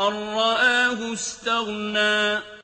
أَن رَّآهُ اسْتَغْنَىٰ.